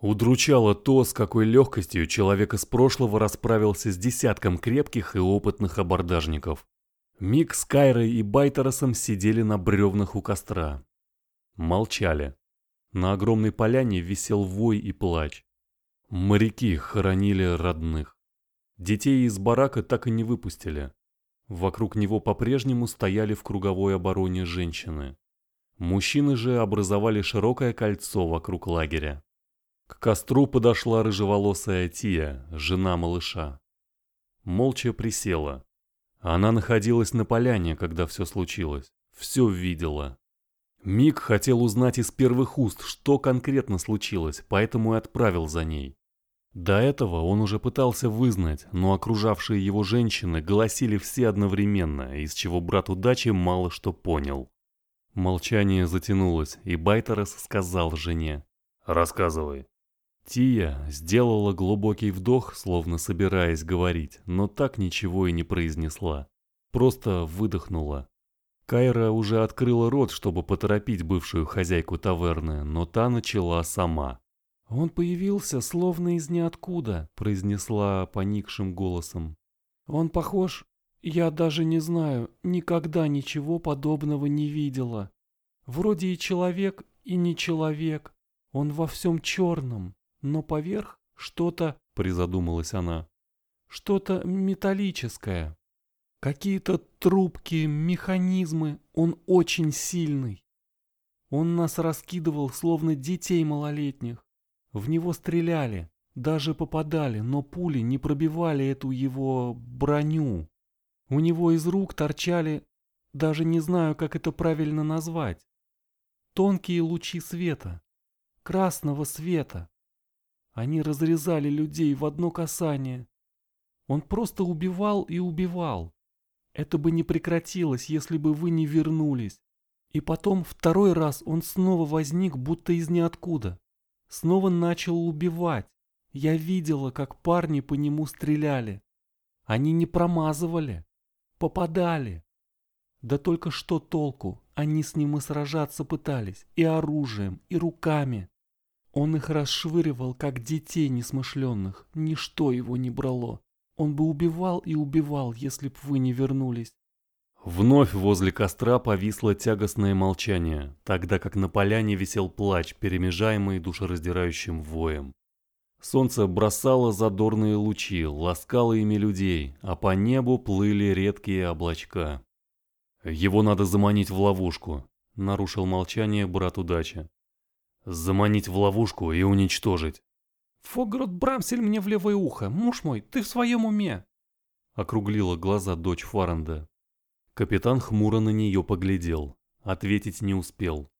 Удручало то, с какой легкостью человек из прошлого расправился с десятком крепких и опытных абордажников. Мик с Кайрой и Байтеросом сидели на бревнах у костра. Молчали. На огромной поляне висел вой и плач. Моряки хоронили родных. Детей из барака так и не выпустили. Вокруг него по-прежнему стояли в круговой обороне женщины. Мужчины же образовали широкое кольцо вокруг лагеря. К костру подошла рыжеволосая Тия, жена малыша. Молча присела. Она находилась на поляне, когда все случилось. Все видела. Мик хотел узнать из первых уст, что конкретно случилось, поэтому и отправил за ней. До этого он уже пытался вызнать, но окружавшие его женщины голосили все одновременно, из чего брат удачи мало что понял. Молчание затянулось, и Байтерес сказал жене. «Рассказывай». Тия сделала глубокий вдох, словно собираясь говорить, но так ничего и не произнесла. Просто выдохнула. Кайра уже открыла рот, чтобы поторопить бывшую хозяйку таверны, но та начала сама. «Он появился словно из ниоткуда», — произнесла поникшим голосом. «Он похож? Я даже не знаю, никогда ничего подобного не видела. Вроде и человек, и не человек. Он во всем черном, но поверх что-то, призадумалась она, что-то металлическое. Какие-то трубки, механизмы, он очень сильный. Он нас раскидывал, словно детей малолетних. В него стреляли, даже попадали, но пули не пробивали эту его броню. У него из рук торчали, даже не знаю, как это правильно назвать, тонкие лучи света, красного света. Они разрезали людей в одно касание. Он просто убивал и убивал. Это бы не прекратилось, если бы вы не вернулись. И потом второй раз он снова возник, будто из ниоткуда. Снова начал убивать. Я видела, как парни по нему стреляли. Они не промазывали. Попадали. Да только что толку? Они с ним и сражаться пытались. И оружием, и руками. Он их расшвыривал, как детей несмышленных. Ничто его не брало. Он бы убивал и убивал, если б вы не вернулись. Вновь возле костра повисло тягостное молчание, тогда как на поляне висел плач, перемежаемый душераздирающим воем. Солнце бросало задорные лучи, ласкало ими людей, а по небу плыли редкие облачка. «Его надо заманить в ловушку», — нарушил молчание брат удачи. «Заманить в ловушку и уничтожить». «Фогрот Брамсель мне в левое ухо, муж мой, ты в своем уме?» — округлила глаза дочь Фаранда. Капитан хмуро на нее поглядел. Ответить не успел.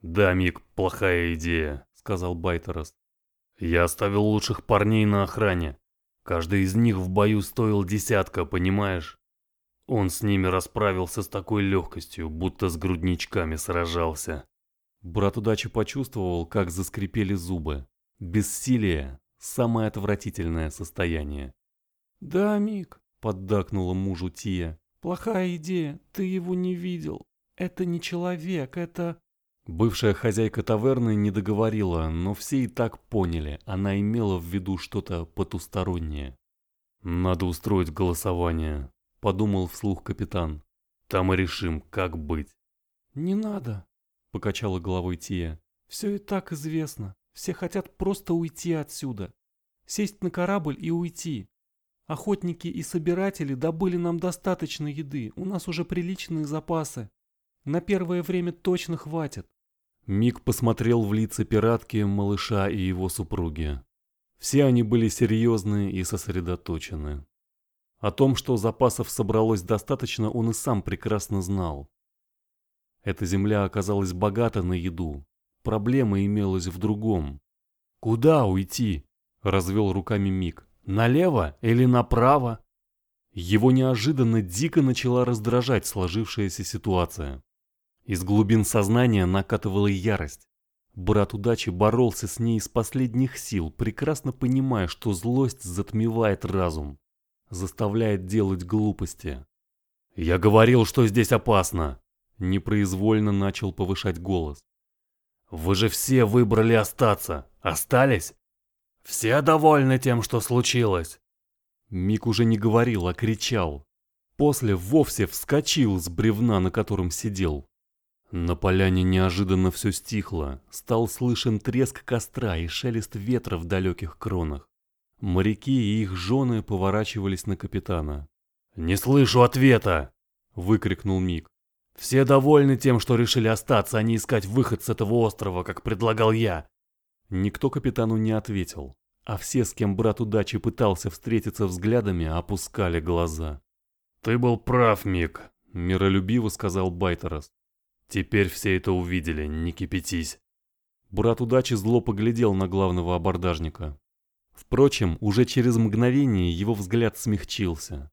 «Да, Мик, плохая идея», — сказал Байтерос. «Я оставил лучших парней на охране. Каждый из них в бою стоил десятка, понимаешь? Он с ними расправился с такой легкостью, будто с грудничками сражался». Брат удачи почувствовал, как заскрипели зубы. Бессилие – самое отвратительное состояние. «Да, Мик», – поддакнула мужу Тия. Плохая идея, ты его не видел. Это не человек, это... Бывшая хозяйка таверны не договорила, но все и так поняли, она имела в виду что-то потустороннее. «Надо устроить голосование», — подумал вслух капитан. «Там и решим, как быть». «Не надо», — покачала головой Тия. «Все и так известно. Все хотят просто уйти отсюда. Сесть на корабль и уйти. Охотники и собиратели добыли нам достаточно еды, у нас уже приличные запасы. На первое время точно хватит. Мик посмотрел в лица пиратки, малыша и его супруги. Все они были серьезны и сосредоточены. О том, что запасов собралось достаточно, он и сам прекрасно знал. Эта земля оказалась богата на еду. Проблема имелась в другом. «Куда уйти?» – развел руками Мик. Налево или направо? Его неожиданно дико начала раздражать сложившаяся ситуация. Из глубин сознания накатывала ярость. Брат удачи боролся с ней из последних сил, прекрасно понимая, что злость затмевает разум, заставляет делать глупости. «Я говорил, что здесь опасно!» Непроизвольно начал повышать голос. Вы же все выбрали остаться. Остались? Все довольны тем, что случилось?» Мик уже не говорил, а кричал. После вовсе вскочил с бревна, на котором сидел. На поляне неожиданно все стихло, стал слышен треск костра и шелест ветра в далеких кронах. Моряки и их жены поворачивались на капитана. «Не слышу ответа!» — выкрикнул Мик. «Все довольны тем, что решили остаться, а не искать выход с этого острова, как предлагал я!» Никто капитану не ответил, а все, с кем брат удачи пытался встретиться взглядами, опускали глаза. «Ты был прав, Мик», — миролюбиво сказал Байтерас. «Теперь все это увидели, не кипятись». Брат удачи зло поглядел на главного абордажника. Впрочем, уже через мгновение его взгляд смягчился.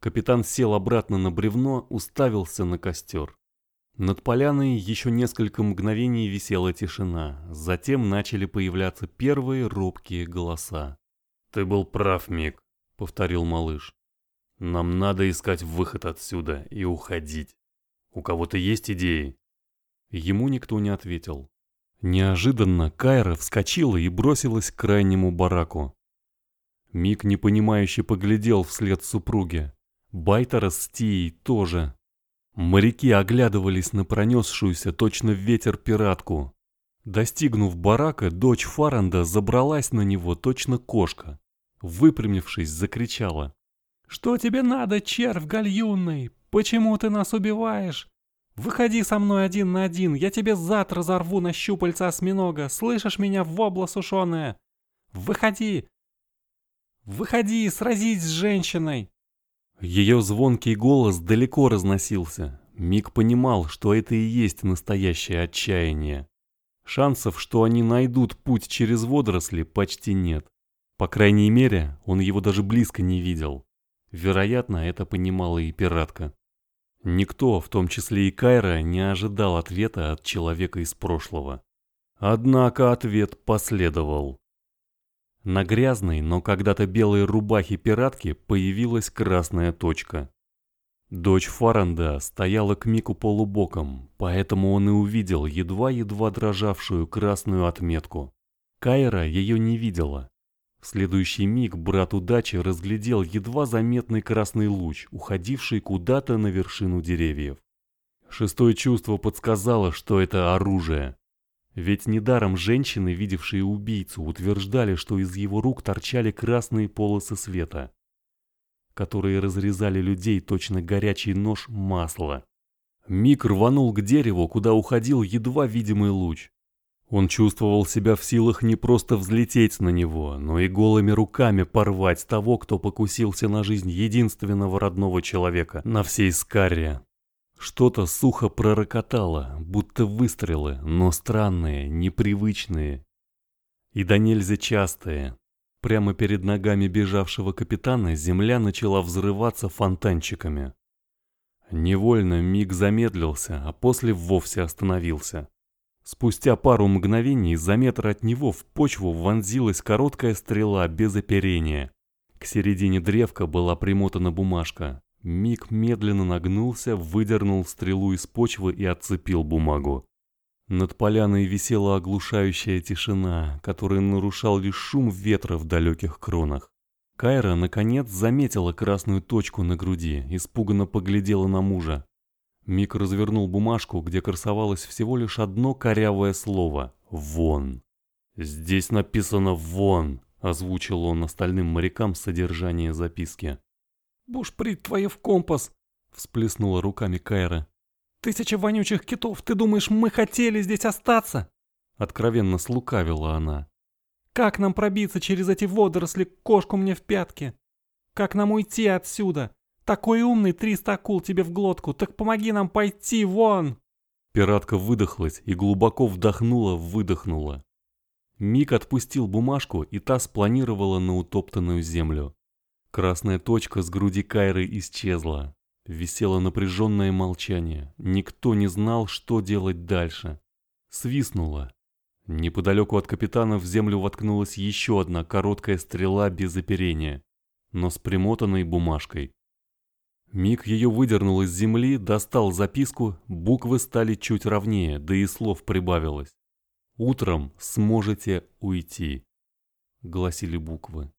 Капитан сел обратно на бревно, уставился на костер. Над поляной еще несколько мгновений висела тишина, затем начали появляться первые робкие голоса. «Ты был прав, Мик», — повторил малыш. «Нам надо искать выход отсюда и уходить. У кого-то есть идеи?» Ему никто не ответил. Неожиданно Кайра вскочила и бросилась к крайнему бараку. Мик непонимающе поглядел вслед супруге. Байтера с Тией тоже. Моряки оглядывались на пронесшуюся точно ветер пиратку. Достигнув барака, дочь Фаранда забралась на него точно кошка. Выпрямившись, закричала. «Что тебе надо, червь гальюнный? Почему ты нас убиваешь? Выходи со мной один на один, я тебе зад разорву на щупальца осьминога, слышишь меня, вобла сушеная? Выходи! Выходи, сразись с женщиной!» Ее звонкий голос далеко разносился. Мик понимал, что это и есть настоящее отчаяние. Шансов, что они найдут путь через водоросли, почти нет. По крайней мере, он его даже близко не видел. Вероятно, это понимала и пиратка. Никто, в том числе и Кайра, не ожидал ответа от человека из прошлого. Однако ответ последовал. На грязной, но когда-то белой рубахе пиратки появилась красная точка. Дочь Фаранда стояла к Мику полубоком, поэтому он и увидел едва-едва дрожавшую красную отметку. Кайра ее не видела. В следующий миг брат удачи разглядел едва заметный красный луч, уходивший куда-то на вершину деревьев. Шестое чувство подсказало, что это оружие. Ведь недаром женщины, видевшие убийцу, утверждали, что из его рук торчали красные полосы света, которые разрезали людей точно горячий нож масла. Мик рванул к дереву, куда уходил едва видимый луч. Он чувствовал себя в силах не просто взлететь на него, но и голыми руками порвать того, кто покусился на жизнь единственного родного человека на всей Скарре. Что-то сухо пророкотало, будто выстрелы, но странные, непривычные. И до нельзя частые. Прямо перед ногами бежавшего капитана земля начала взрываться фонтанчиками. Невольно миг замедлился, а после вовсе остановился. Спустя пару мгновений за метр от него в почву вонзилась короткая стрела без оперения. К середине древка была примотана бумажка. Миг медленно нагнулся, выдернул стрелу из почвы и отцепил бумагу. Над поляной висела оглушающая тишина, которая нарушал лишь шум ветра в далеких кронах. Кайра, наконец, заметила красную точку на груди, испуганно поглядела на мужа. Мик развернул бумажку, где красовалось всего лишь одно корявое слово «Вон». «Здесь написано «Вон», — озвучил он остальным морякам содержание записки. «Бушприт твою в компас!» — всплеснула руками Кайра. «Тысяча вонючих китов! Ты думаешь, мы хотели здесь остаться?» Откровенно слукавила она. «Как нам пробиться через эти водоросли кошку мне в пятки? Как нам уйти отсюда? Такой умный триста акул тебе в глотку, так помоги нам пойти вон!» Пиратка выдохлась и глубоко вдохнула-выдохнула. Мик отпустил бумажку, и та спланировала на утоптанную землю. Красная точка с груди Кайры исчезла. Висело напряженное молчание. Никто не знал, что делать дальше. Свистнуло. Неподалеку от капитана в землю воткнулась еще одна короткая стрела без оперения, но с примотанной бумажкой. Миг ее выдернул из земли, достал записку, буквы стали чуть ровнее, да и слов прибавилось. Утром сможете уйти, гласили буквы.